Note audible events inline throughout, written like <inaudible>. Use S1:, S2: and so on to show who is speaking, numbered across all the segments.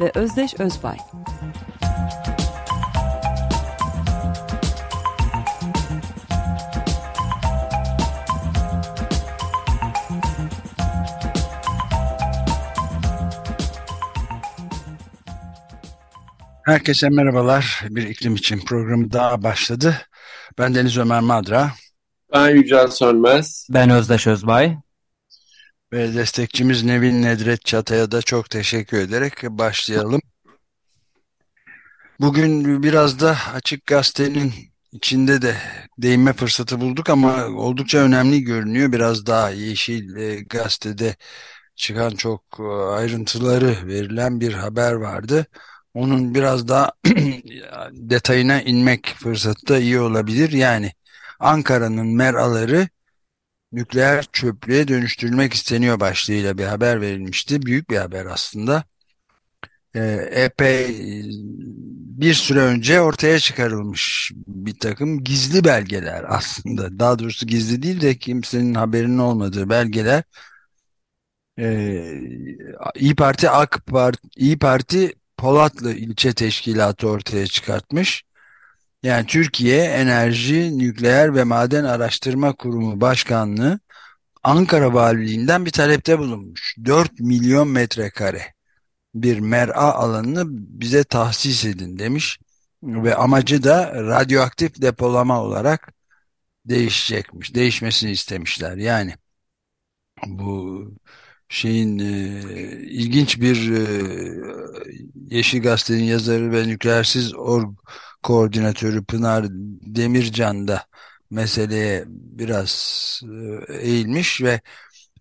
S1: ve Özdeş Özbay.
S2: Herkese merhabalar. Bir iklim için programı daha başladı. Ben Deniz Ömer Madra.
S3: Ben Yücel Sönmez.
S4: Ben Özdeş Özbay.
S2: Ve destekçimiz Nevin Nedret Çatay'a da çok teşekkür ederek başlayalım. Bugün biraz da Açık Gazete'nin içinde de değinme fırsatı bulduk ama oldukça önemli görünüyor. Biraz daha Yeşil e, Gazete'de çıkan çok e, ayrıntıları verilen bir haber vardı. Onun biraz daha <clears throat> detayına inmek fırsatı da iyi olabilir. Yani Ankara'nın meraları nükleer çöplüğe dönüştürülmek isteniyor başlığıyla bir haber verilmişti. Büyük bir haber aslında. Ee, epey bir süre önce ortaya çıkarılmış bir takım gizli belgeler aslında. Daha doğrusu gizli değil de kimsenin haberinin olmadığı belgeler. Ee, İyi Parti AK Parti İyi Parti Polatlı ilçe teşkilatı ortaya çıkartmış. Yani Türkiye Enerji, Nükleer ve Maden Araştırma Kurumu Başkanlığı Ankara Valiliğinden bir talepte bulunmuş. 4 milyon metrekare bir mera alanını bize tahsis edin demiş. Ve amacı da radyoaktif depolama olarak değişecekmiş. Değişmesini istemişler. Yani bu şeyin e, ilginç bir e, Yeşil Gazete'nin yazarı ve nükleersiz org koordinatörü Pınar Demircan da meseleye biraz e, eğilmiş ve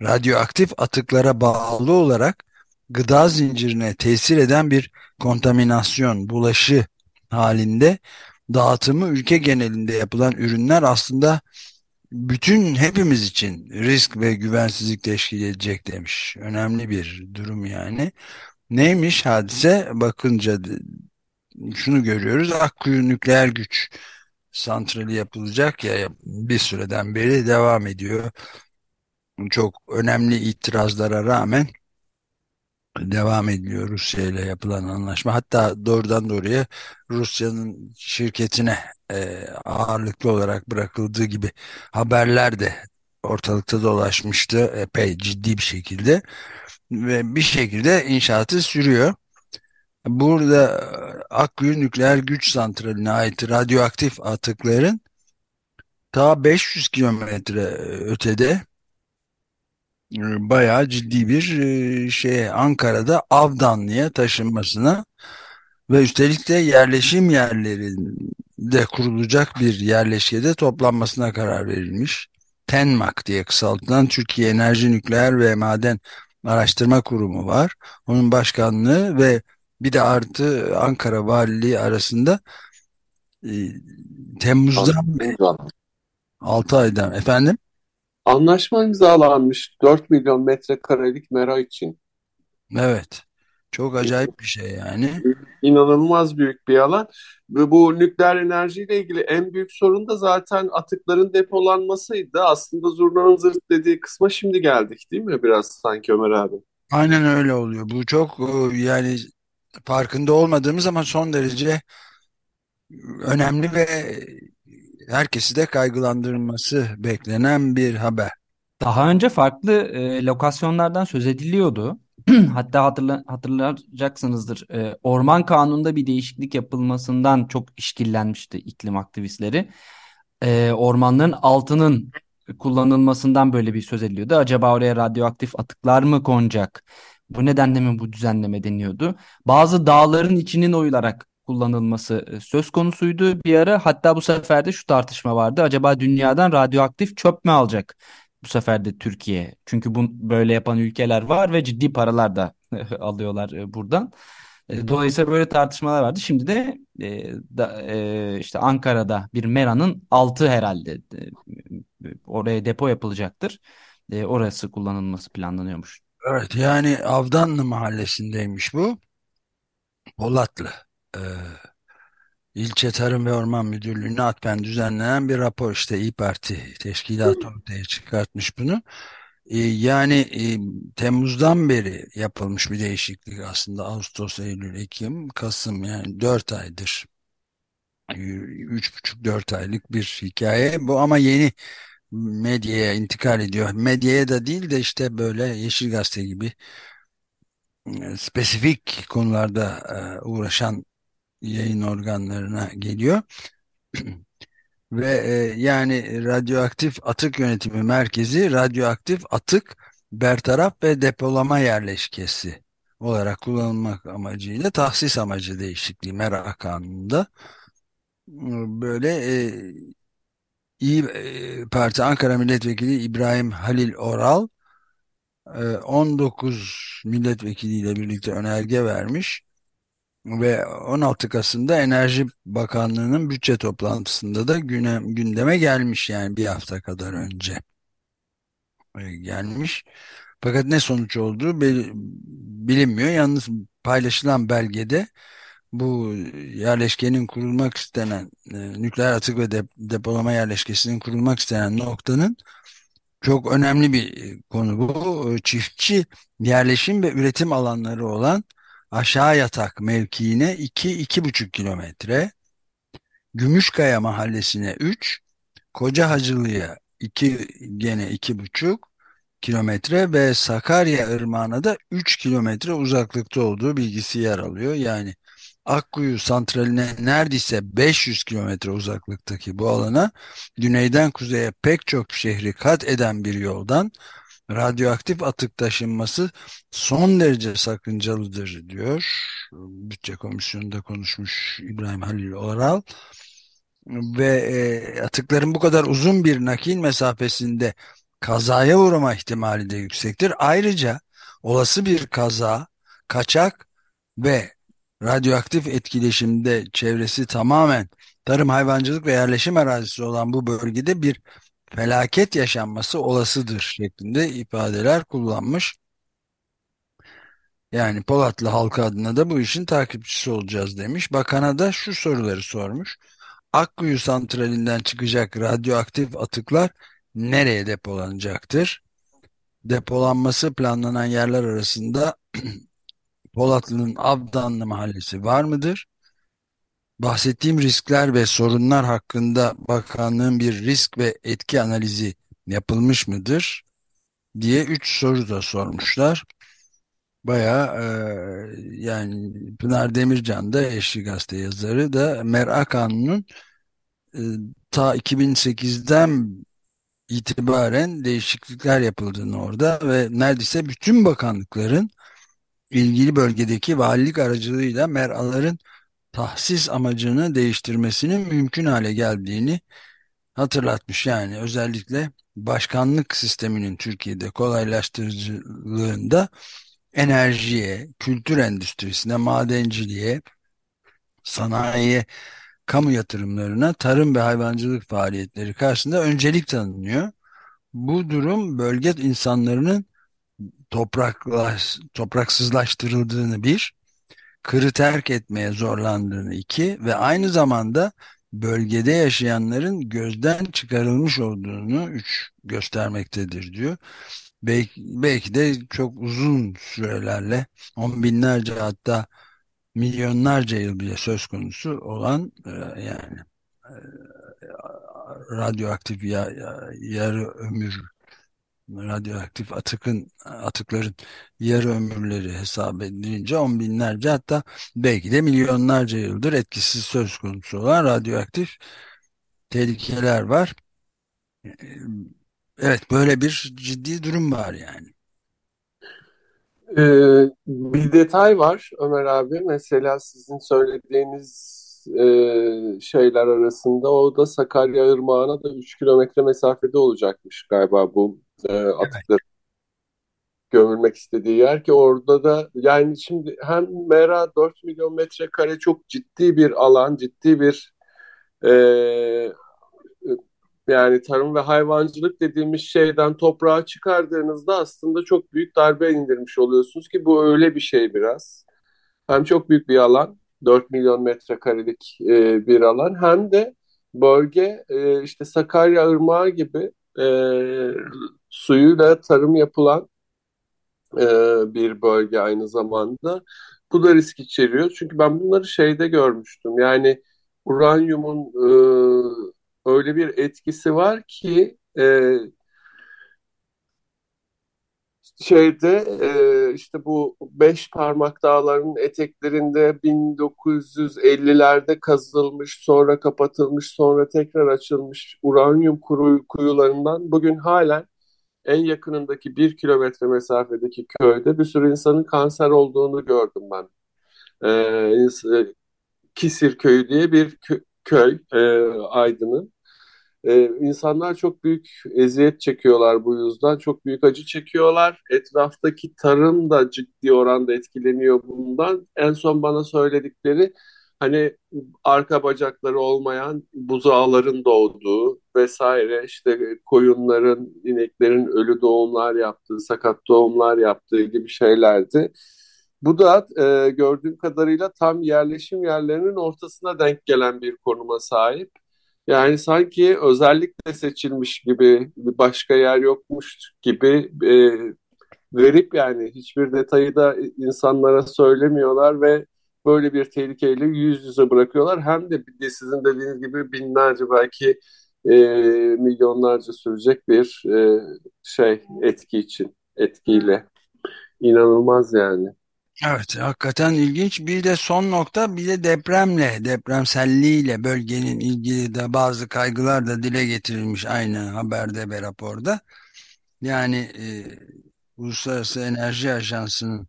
S2: radyoaktif atıklara bağlı olarak gıda zincirine tesir eden bir kontaminasyon, bulaşı halinde dağıtımı ülke genelinde yapılan ürünler aslında bütün hepimiz için risk ve güvensizlik teşkil edecek demiş. Önemli bir durum yani. Neymiş hadise? Bakınca şunu görüyoruz. Akkuyu nükleer güç santrali yapılacak ya bir süreden beri devam ediyor. Çok önemli itirazlara rağmen devam ediliyor Rusya ile yapılan anlaşma. Hatta doğrudan doğruya Rusya'nın şirketine e, ağırlıklı olarak bırakıldığı gibi haberler de ortalıkta dolaşmıştı epey ciddi bir şekilde ve bir şekilde inşaatı sürüyor. Burada Akkuyu Nükleer Güç Santrali'ne ait radyoaktif atıkların ta 500 kilometre ötede bayağı ciddi bir e, şey Ankara'da Avdanlı'ya taşınmasına ve üstelik de yerleşim yerlerinde kurulacak bir yerleşkede toplanmasına karar verilmiş. TENMAK diye kısaltılan Türkiye Enerji Nükleer ve Maden Araştırma Kurumu var. Onun başkanlığı ve bir de artı Ankara Valiliği arasında e, Temmuz'dan 6 aydan efendim
S3: Anlaşma imzalanmış 4 milyon metrekarelik mera için.
S2: Evet. Çok acayip bir şey yani.
S3: İnanılmaz büyük bir alan. Ve bu nükleer enerjiyle ilgili en büyük sorun da zaten atıkların depolanmasıydı. Aslında zurnanın zırt dediği kısma şimdi geldik değil mi biraz sanki Ömer abi?
S2: Aynen öyle oluyor. Bu çok e, yani farkında olmadığımız ama son derece önemli ve herkesi de kaygılandırması beklenen bir haber.
S4: Daha önce farklı e, lokasyonlardan söz ediliyordu. <clears throat> Hatta hatırla, hatırlayacaksınızdır. E, Orman Kanunu'nda bir değişiklik yapılmasından çok işkillenmişti iklim aktivistleri. E, ormanların altının kullanılmasından böyle bir söz ediliyordu. Acaba oraya radyoaktif atıklar mı konacak? Bu nedenle mi bu düzenleme deniyordu? Bazı dağların içinin oyularak kullanılması e, söz konusuydu bir ara. Hatta bu sefer de şu tartışma vardı. Acaba dünyadan radyoaktif çöp mü alacak bu sefer de Türkiye? Çünkü bu böyle yapan ülkeler var ve ciddi paralar da <laughs> alıyorlar e, buradan. E, dolayısıyla böyle tartışmalar vardı. Şimdi de, e, da e, işte Ankara'da bir meranın altı herhalde e, oraya depo yapılacaktır. E, orası kullanılması planlanıyormuş.
S2: Evet yani Avdanlı mahallesindeymiş bu. Polatlı. Ee, İlçe Tarım ve Orman Müdürlüğü'ne atfen düzenlenen bir rapor işte İyi Parti teşkilatı ortaya çıkartmış bunu. Ee, yani e, Temmuz'dan beri yapılmış bir değişiklik aslında Ağustos, Eylül, Ekim, Kasım yani 4 aydır. 3,5-4 aylık bir hikaye bu ama yeni medyaya intikal ediyor. Medyaya da değil de işte böyle Yeşil Gazete gibi e, spesifik konularda e, uğraşan yayın organlarına geliyor. <clears throat> Ve e, yani radyoaktif atık yönetimi merkezi radyoaktif atık bertaraf ve depolama yerleşkesi olarak kullanılmak amacıyla tahsis amacı değişikliği Mera Kanunu'nda böyle İyi e, Parti Ankara Milletvekili İbrahim Halil Oral 19 e, milletvekiliyle birlikte önerge vermiş ve 16 Kasım'da Enerji Bakanlığı'nın bütçe toplantısında da gündeme gelmiş yani bir hafta kadar önce e, gelmiş. Fakat ne sonuç olduğu bilinmiyor. Yalnız paylaşılan belgede bu yerleşkenin kurulmak istenen e, nükleer atık ve de, depolama yerleşkesinin kurulmak istenen noktanın çok önemli bir e, konu bu. Çiftçi yerleşim ve üretim alanları olan aşağı yatak mevkiine 2-2,5 kilometre, Gümüşkaya mahallesine 3, Koca Hacılı'ya 2 gene 2,5 kilometre ve Sakarya Irmağı'na da 3 kilometre uzaklıkta olduğu bilgisi yer alıyor. Yani Akkuyu santraline neredeyse 500 kilometre uzaklıktaki bu alana güneyden kuzeye pek çok şehri kat eden bir yoldan radyoaktif atık taşınması son derece sakıncalıdır diyor. Bütçe Komisyonu'nda konuşmuş İbrahim Halil Oral ve e, atıkların bu kadar uzun bir nakil mesafesinde kazaya uğrama ihtimali de yüksektir. Ayrıca olası bir kaza, kaçak ve radyoaktif etkileşimde çevresi tamamen tarım, hayvancılık ve yerleşim arazisi olan bu bölgede bir felaket yaşanması olasıdır şeklinde ifadeler kullanmış. Yani Polatlı halkı adına da bu işin takipçisi olacağız demiş. Bakana da şu soruları sormuş. Akkuyu santralinden çıkacak radyoaktif atıklar nereye depolanacaktır? Depolanması planlanan yerler arasında <clears throat> Polatlı'nın Abdanlı mahallesi var mıdır? Bahsettiğim riskler ve sorunlar hakkında bakanlığın bir risk ve etki analizi yapılmış mıdır? diye üç soru da sormuşlar. Baya e, yani Pınar Demircan da Eşli Gazete yazarı da Mer'a Kanunu'nun e, ta 2008'den itibaren değişiklikler yapıldığını orada ve neredeyse bütün bakanlıkların ilgili bölgedeki valilik aracılığıyla meraların tahsis amacını değiştirmesinin mümkün hale geldiğini hatırlatmış. Yani özellikle başkanlık sisteminin Türkiye'de kolaylaştırıcılığında enerjiye, kültür endüstrisine, madenciliğe, sanayiye, kamu yatırımlarına, tarım ve hayvancılık faaliyetleri karşısında öncelik tanınıyor. Bu durum bölge insanlarının topraksızlaştırıldığını bir, kırı terk etmeye zorlandığını iki ve aynı zamanda bölgede yaşayanların gözden çıkarılmış olduğunu üç göstermektedir diyor. Belki, belki de çok uzun sürelerle on binlerce hatta milyonlarca yıl bile söz konusu olan e, yani e, radyoaktif ya, ya, yarı ömür radyoaktif atıkın atıkların yarı ömürleri hesap edilince on binlerce hatta belki de milyonlarca yıldır etkisiz söz konusu olan radyoaktif tehlikeler var. Evet böyle bir ciddi durum var yani.
S3: Ee, bir detay var Ömer abi. Mesela sizin söylediğiniz e, şeyler arasında o da Sakarya Irmağı'na da 3 kilometre mesafede olacakmış galiba bu e, atıkları gömülmek istediği yer ki orada da yani şimdi hem Mera 4 milyon metrekare çok ciddi bir alan, ciddi bir e, yani tarım ve hayvancılık dediğimiz şeyden toprağa çıkardığınızda aslında çok büyük darbe indirmiş oluyorsunuz ki bu öyle bir şey biraz. Hem çok büyük bir alan, 4 milyon metrekarelik e, bir alan hem de bölge e, işte Sakarya Irmağı gibi e, suyuyla tarım yapılan e, bir bölge aynı zamanda. Bu da risk içeriyor. Çünkü ben bunları şeyde görmüştüm. Yani uranyumun e, öyle bir etkisi var ki e, şeyde e, işte bu beş parmak dağlarının eteklerinde 1950'lerde kazılmış, sonra kapatılmış, sonra tekrar açılmış uranyum kuyularından bugün halen en yakınındaki bir kilometre mesafedeki köyde bir sürü insanın kanser olduğunu gördüm ben. Ee, Kisir Köyü diye bir köy e, Aydın'ın. Ee, insanlar çok büyük eziyet çekiyorlar bu yüzden. Çok büyük acı çekiyorlar. Etraftaki tarım da ciddi oranda etkileniyor bundan. En son bana söyledikleri hani arka bacakları olmayan buzağların doğduğu vesaire işte koyunların, ineklerin ölü doğumlar yaptığı, sakat doğumlar yaptığı gibi şeylerdi. Bu da e, gördüğüm kadarıyla tam yerleşim yerlerinin ortasına denk gelen bir konuma sahip. Yani sanki özellikle seçilmiş gibi bir başka yer yokmuş gibi e, garip yani hiçbir detayı da insanlara söylemiyorlar ve böyle bir tehlikeyle yüz yüze bırakıyorlar. Hem de sizin dediğiniz gibi binlerce belki e, milyonlarca sürecek bir e, şey etki için etkiyle inanılmaz yani.
S2: Evet hakikaten ilginç bir de son nokta bir de depremle depremselliğiyle bölgenin ilgili de bazı kaygılar da dile getirilmiş aynı haberde ve raporda. Yani e, Uluslararası Enerji Ajansı'nın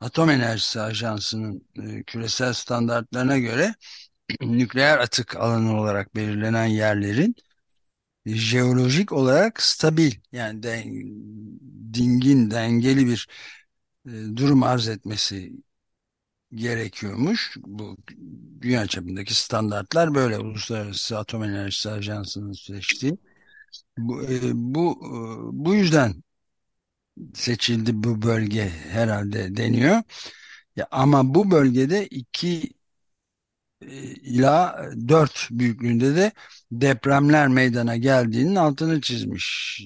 S2: Atom Enerjisi Ajansı'nın e, küresel standartlarına göre <clears throat> nükleer atık alanı olarak belirlenen yerlerin jeolojik olarak stabil yani de, dingin dengeli bir e, durum arz etmesi gerekiyormuş. Bu dünya çapındaki standartlar böyle Uluslararası Atom Enerjisi Ajansı'nın seçtiği. Bu, e, bu, e, bu yüzden seçildi bu bölge herhalde deniyor. Ya, ama bu bölgede iki ila dört büyüklüğünde de depremler meydana geldiğinin altını çizmiş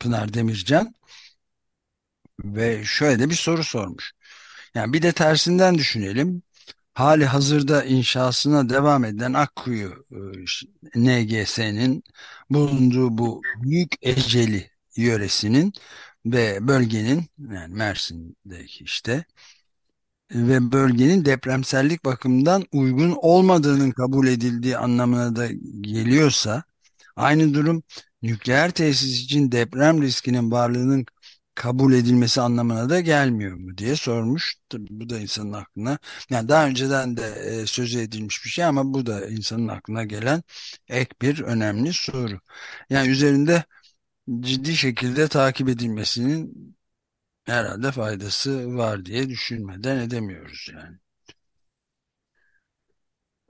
S2: Pınar Demircan. Ve şöyle de bir soru sormuş. Yani bir de tersinden düşünelim. Hali hazırda inşasına devam eden Akkuyu e, NGS'nin bulunduğu bu büyük eceli yöresinin ve bölgenin yani Mersin'deki işte ve bölgenin depremsellik bakımından uygun olmadığının kabul edildiği anlamına da geliyorsa aynı durum nükleer tesis için deprem riskinin varlığının kabul edilmesi anlamına da gelmiyor mu diye sormuş. Bu da insanın aklına yani daha önceden de e, sözü edilmiş bir şey ama bu da insanın aklına gelen ek bir önemli soru. Yani üzerinde ciddi şekilde takip edilmesinin herhalde faydası var diye düşünmeden edemiyoruz yani.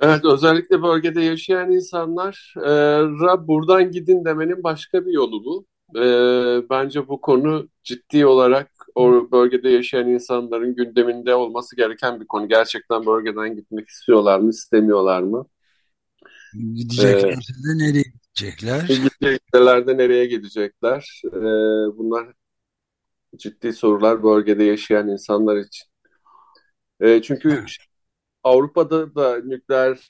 S3: Evet, özellikle bölgede yaşayan insanlara buradan gidin demenin başka bir yolu bu. E, bence bu konu ciddi olarak o bölgede yaşayan insanların gündeminde olması gereken bir konu. Gerçekten bölgeden gitmek istiyorlar mı, istemiyorlar mı?
S2: Gideceklerse ee, de nereye gidecekler? <laughs>
S3: Gidecekler de nereye gidecekler? Ee, bunlar ciddi sorular bölgede yaşayan insanlar için. E, çünkü Avrupa'da da nükleer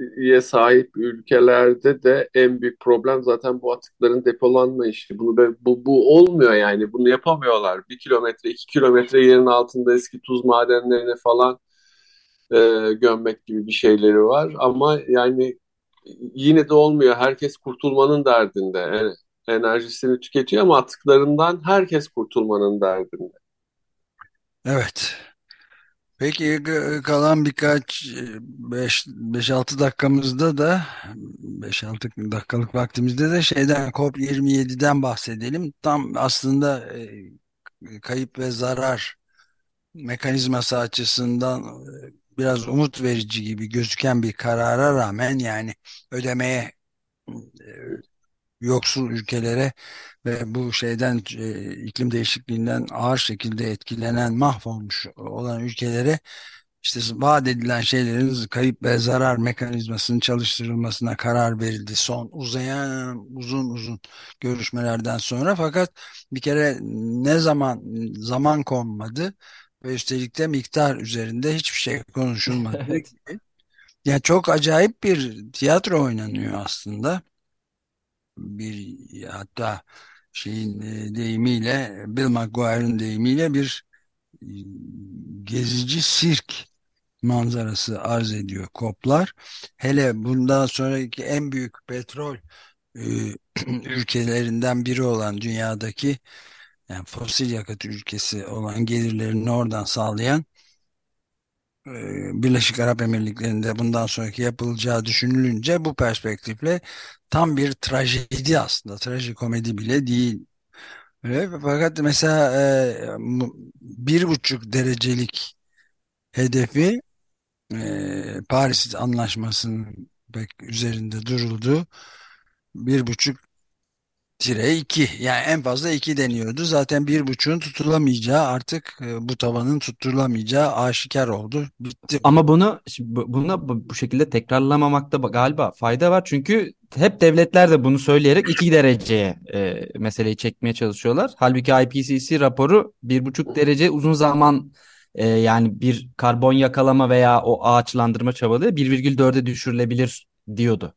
S3: enerjiye sahip ülkelerde de en büyük problem zaten bu atıkların depolanma işi. Bunu bu, bu olmuyor yani. Bunu yapamıyorlar. Bir kilometre, iki kilometre yerin altında eski tuz madenlerini falan e, gömmek gibi bir şeyleri var. Ama yani yine de olmuyor. Herkes kurtulmanın derdinde. Enerjisini tüketiyor ama atıklarından herkes kurtulmanın derdinde.
S2: Evet. Peki kalan birkaç 5-6 dakikamızda da 5-6 dakikalık vaktimizde de şeyden COP27'den bahsedelim. Tam aslında e, kayıp ve zarar mekanizması açısından e, biraz umut verici gibi gözüken bir karara rağmen yani ödemeye e, yoksul ülkelere ve bu şeyden e, iklim değişikliğinden ağır şekilde etkilenen mahvolmuş olan ülkelere işte vaat edilen şeylerin kayıp ve zarar mekanizmasının çalıştırılmasına karar verildi. Son uzayan uzun uzun görüşmelerden sonra fakat bir kere ne zaman zaman konmadı ve üstelik de miktar üzerinde hiçbir şey konuşulmadı. <laughs> evet. Yani çok acayip bir tiyatro oynanıyor aslında. Bir hatta şeyin e, deyimiyle Bill McGuire'ın deyimiyle bir e, gezici sirk manzarası arz ediyor koplar. Hele bundan sonraki en büyük petrol e, <clears throat> ülkelerinden biri olan dünyadaki yani fosil yakıt ülkesi olan gelirlerini oradan sağlayan Birleşik Arap Emirlikleri'nde bundan sonraki yapılacağı düşünülünce bu perspektifle tam bir trajedi aslında trajikomedi bile değil. Fakat mesela e, bir buçuk derecelik hedefi e, Paris Anlaşması'nın üzerinde duruldu. Bir buçuk tire iki yani en fazla iki deniyordu. Zaten bir buçuğun tutulamayacağı artık e, bu tavanın tutturulamayacağı aşikar oldu. Bitti.
S4: Ama bunu buna bu şekilde tekrarlamamakta galiba fayda var. Çünkü hep devletler de bunu söyleyerek iki dereceye e, meseleyi çekmeye çalışıyorlar. Halbuki IPCC raporu bir buçuk derece uzun zaman e, yani bir karbon yakalama veya o ağaçlandırma çabaları 1,4'e düşürülebilir diyordu.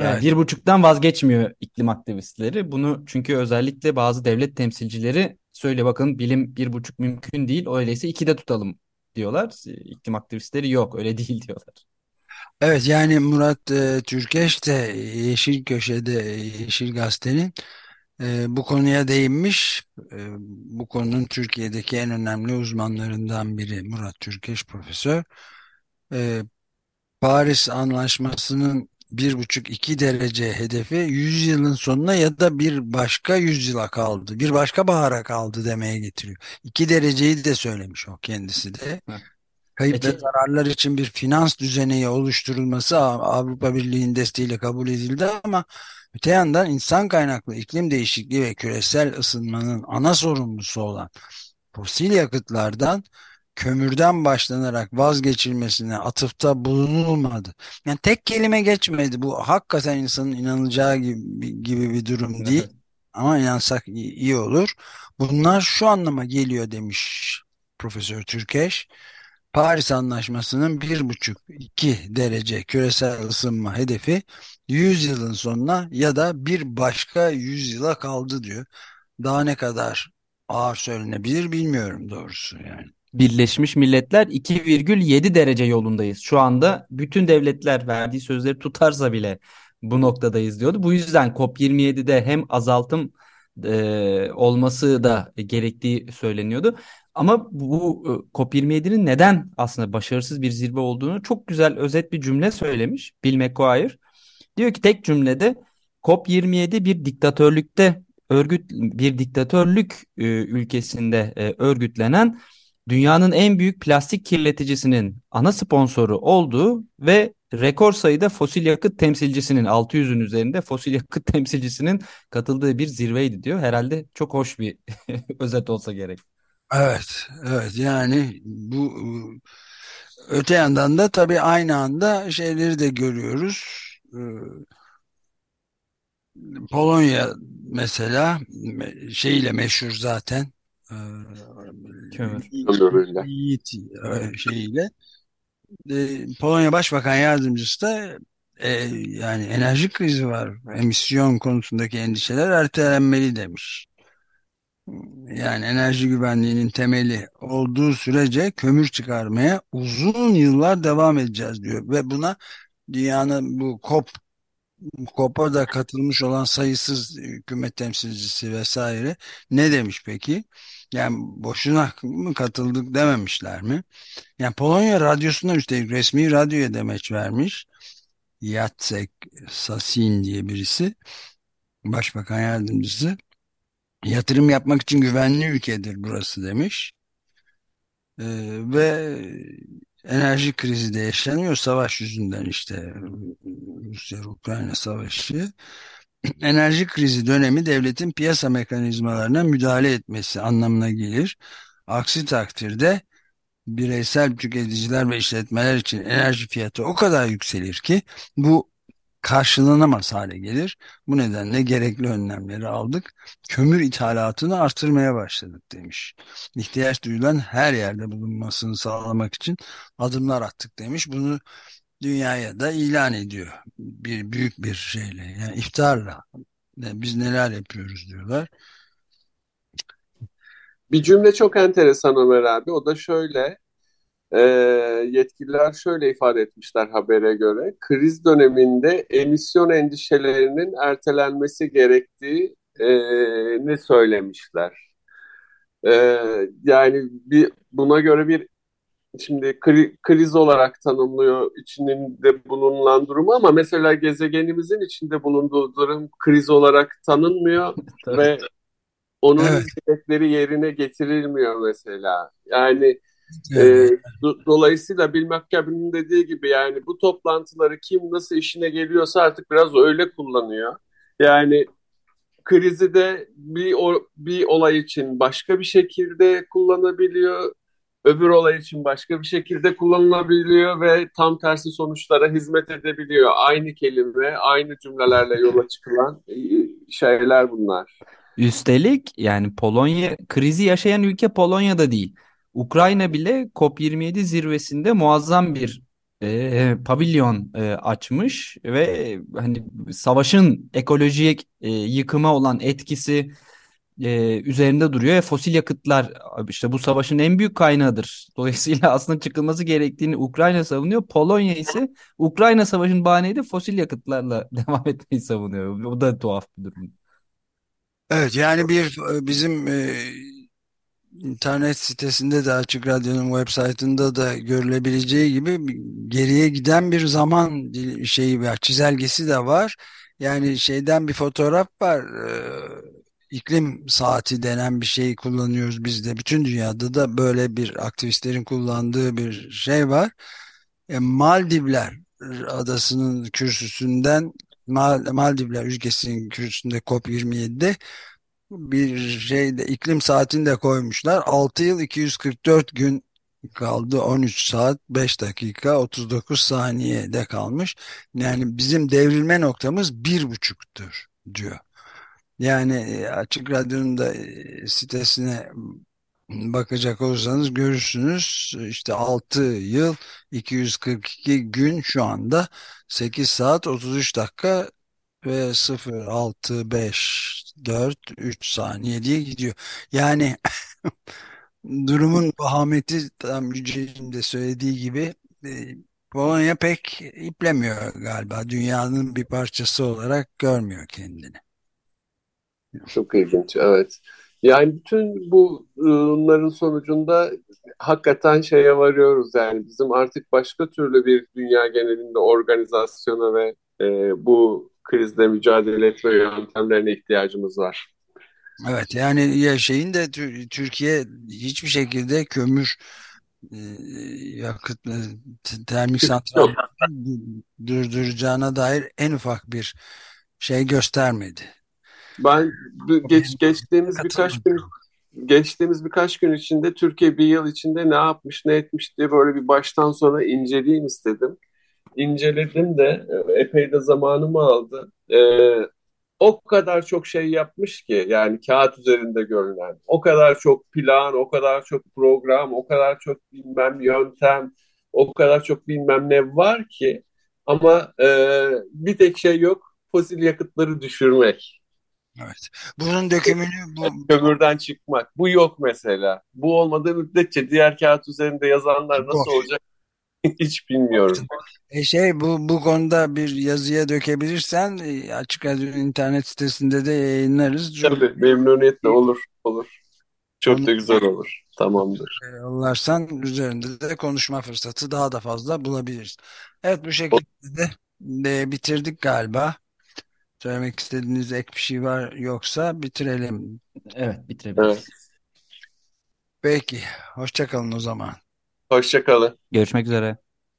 S4: Yani evet. bir buçuktan vazgeçmiyor iklim aktivistleri. Bunu çünkü özellikle bazı devlet temsilcileri söyle bakın bilim bir buçuk mümkün değil. Öyleyse iki de tutalım diyorlar. İklim aktivistleri yok öyle <laughs> değil diyorlar.
S2: Evet yani Murat e, Türkeş de Yeşil Köşe'de Yeşil Gazete'nin e, bu konuya değinmiş. E, bu konunun Türkiye'deki en önemli uzmanlarından biri Murat Türkeş Profesör. E, Paris Anlaşması'nın bir buçuk iki derece hedefi 100 yılın sonuna ya da bir başka yüzyıla kaldı. Bir başka bahara kaldı demeye getiriyor. İki dereceyi de söylemiş o kendisi de. Kayıp ve zararlar için bir finans düzeneği oluşturulması Avrupa Birliği'nin desteğiyle kabul edildi ama öte yandan insan kaynaklı iklim değişikliği ve küresel ısınmanın ana sorumlusu olan fosil yakıtlardan kömürden başlanarak vazgeçilmesine atıfta bulunulmadı. Yani tek kelime geçmedi. Bu hakikaten insanın inanacağı gibi, gibi bir durum değil. Ama inansak iyi, iyi olur. Bunlar şu anlama geliyor demiş Profesör Türkeş. Paris Anlaşması'nın bir buçuk iki derece küresel ısınma hedefi 100 yılın sonuna ya da bir başka 100 yıla kaldı diyor. Daha ne kadar ağır söylenebilir bilmiyorum doğrusu yani.
S4: Birleşmiş Milletler 2,7 derece yolundayız. Şu anda bütün devletler verdiği sözleri tutarsa bile bu noktadayız diyordu. Bu yüzden COP27'de hem azaltım e, olması da gerektiği söyleniyordu. Ama bu e, COP27'nin neden aslında başarısız bir zirve olduğunu çok güzel özet bir cümle söylemiş Bill McGuire. Diyor ki tek cümlede COP27 bir diktatörlükte örgüt bir diktatörlük e, ülkesinde e, örgütlenen dünyanın en büyük plastik kirleticisinin ana sponsoru olduğu ve rekor sayıda fosil yakıt temsilcisinin 600'ün üzerinde fosil yakıt <laughs> temsilcisinin katıldığı bir zirveydi diyor. Herhalde çok hoş bir <laughs> özet olsa gerek.
S2: Evet, evet yani bu öte yandan da tabii aynı anda şeyleri de görüyoruz. Ee, Polonya mesela şeyle meşhur zaten
S4: Kömür.
S2: Yiğit şeyiyle. E, Polonya Başbakan Yardımcısı da e, yani enerji krizi var. Emisyon konusundaki endişeler ertelenmeli demiş. Yani enerji güvenliğinin temeli olduğu sürece kömür çıkarmaya uzun yıllar devam edeceğiz diyor. Ve buna dünyanın bu COP COP'a katılmış olan sayısız hükümet temsilcisi vesaire ne demiş peki? Yani boşuna mı katıldık dememişler mi? Yani Polonya radyosuna üstelik resmi radyoya demeç vermiş. Yatsek Sasin diye birisi başbakan yardımcısı yatırım yapmak için güvenli ülkedir burası demiş. Ee, ve enerji krizi de yaşanıyor savaş yüzünden işte Rusya-Ukrayna savaşı. Enerji krizi dönemi devletin piyasa mekanizmalarına müdahale etmesi anlamına gelir. Aksi takdirde bireysel tüketiciler ve işletmeler için enerji fiyatı o kadar yükselir ki bu karşılanamaz hale gelir. Bu nedenle gerekli önlemleri aldık. Kömür ithalatını artırmaya başladık demiş. İhtiyaç duyulan her yerde bulunmasını sağlamak için adımlar attık demiş. Bunu dünyaya da ilan ediyor. Bir büyük bir şeyle yani iftarla. Yani biz neler yapıyoruz diyorlar.
S3: Bir cümle çok enteresan Ömer abi. O da şöyle. E, yetkililer şöyle ifade etmişler habere göre. Kriz döneminde emisyon endişelerinin ertelenmesi gerektiğini söylemişler. E, yani bir buna göre bir şimdi kri, kriz olarak tanımlıyor içinde bulunan durumu ama mesela gezegenimizin içinde bulunduğu durum kriz olarak tanınmıyor ve onun
S2: Evet.
S3: yerine getirilmiyor mesela. Yani
S2: Evet.
S3: e, do- dolayısıyla Bill McKibben'in dediği gibi yani bu toplantıları kim nasıl işine geliyorsa artık biraz öyle kullanıyor. Yani krizi de bir o- bir olay için başka bir şekilde kullanabiliyor. Öbür olay için başka bir şekilde kullanılabiliyor ve tam tersi sonuçlara hizmet edebiliyor. Aynı kelime, aynı cümlelerle yola çıkılan e, şeyler bunlar.
S4: Üstelik yani Polonya krizi yaşayan ülke Polonya'da değil. Ukrayna bile COP27 zirvesinde muazzam bir e, pavilyon e, açmış ve hani savaşın ekolojik e, yıkıma olan etkisi e, üzerinde duruyor ve fosil yakıtlar işte bu savaşın en büyük kaynağıdır. Dolayısıyla aslında çıkılması gerektiğini Ukrayna savunuyor. Polonya ise Ukrayna savaşının bahaneyle fosil yakıtlarla <laughs> devam etmeyi savunuyor. Bu da tuhaf bir durum.
S2: Evet yani bir bizim e, internet sitesinde de Açık Radyo'nun web saytında da görülebileceği gibi geriye giden bir zaman şeyi var, çizelgesi de var. Yani şeyden bir fotoğraf var. e, iklim saati denen bir şeyi kullanıyoruz biz de. Bütün dünyada da böyle bir aktivistlerin kullandığı bir şey var. E, Maldivler adasının kürsüsünden Mal- Maldivler ülkesinin kürsüsünde COP27'de bir şeyde iklim saatini de koymuşlar. 6 yıl 244 gün kaldı. 13 saat 5 dakika 39 saniyede kalmış. Yani bizim devrilme noktamız bir buçuktur diyor. Yani e, Açık Radyo'nun da e, sitesine bakacak olursanız görürsünüz. İşte 6 yıl 242 gün şu anda 8 saat 33 dakika ve 0 6 5 4 3 saniye diye gidiyor. Yani <laughs> durumun vahameti tam Yücel'in de söylediği gibi e, Polonya pek iplemiyor galiba. Dünyanın bir parçası olarak görmüyor kendini.
S3: Çok ilginç, evet. Yani bütün bu, bunların sonucunda hakikaten şeye varıyoruz yani bizim artık başka türlü bir dünya genelinde organizasyona ve e, bu krizle mücadele etme yöntemlerine ihtiyacımız var.
S2: Evet yani ya şeyin de Tür- Türkiye hiçbir şekilde kömür e, yakıt e, termik santral durduracağına dair en ufak bir şey göstermedi.
S3: ben geç, geçtiğimiz birkaç gün geçtiğimiz birkaç gün içinde Türkiye bir yıl içinde ne yapmış ne etmiş diye böyle bir baştan sona inceleyeyim istedim. İnceledim de e, epey de zamanımı aldı. E, o kadar çok şey yapmış ki yani kağıt üzerinde görünen. O kadar çok plan, o kadar çok program, o kadar çok bilmem yöntem, o kadar çok bilmem ne var ki ama e, bir tek şey yok. Fosil yakıtları düşürmek.
S2: Evet. Bunun dökümünü bu <laughs>
S3: Kömürden çıkmak. Bu yok mesela. Bu olmadığı müddetçe diğer kağıt üzerinde yazanlar nasıl olacak <laughs> hiç bilmiyorum.
S2: E şey bu bu konuda bir yazıya dökebilirsen e, Açık Radyo'nun internet sitesinde de yayınlarız. Çünkü
S3: Tabii memnuniyetle olur, olur. Çok da güzel olur. Tamamdır.
S2: yollarsan üzerinde de konuşma fırsatı daha da fazla bulabiliriz. Evet bu şekilde de de bitirdik galiba. Söylemek istediğiniz ek bir şey var yoksa bitirelim.
S4: Evet, bitirebiliriz.
S3: Evet.
S2: Peki, hoşça kalın o zaman.
S3: Hoşça kalın.
S4: Görüşmek üzere.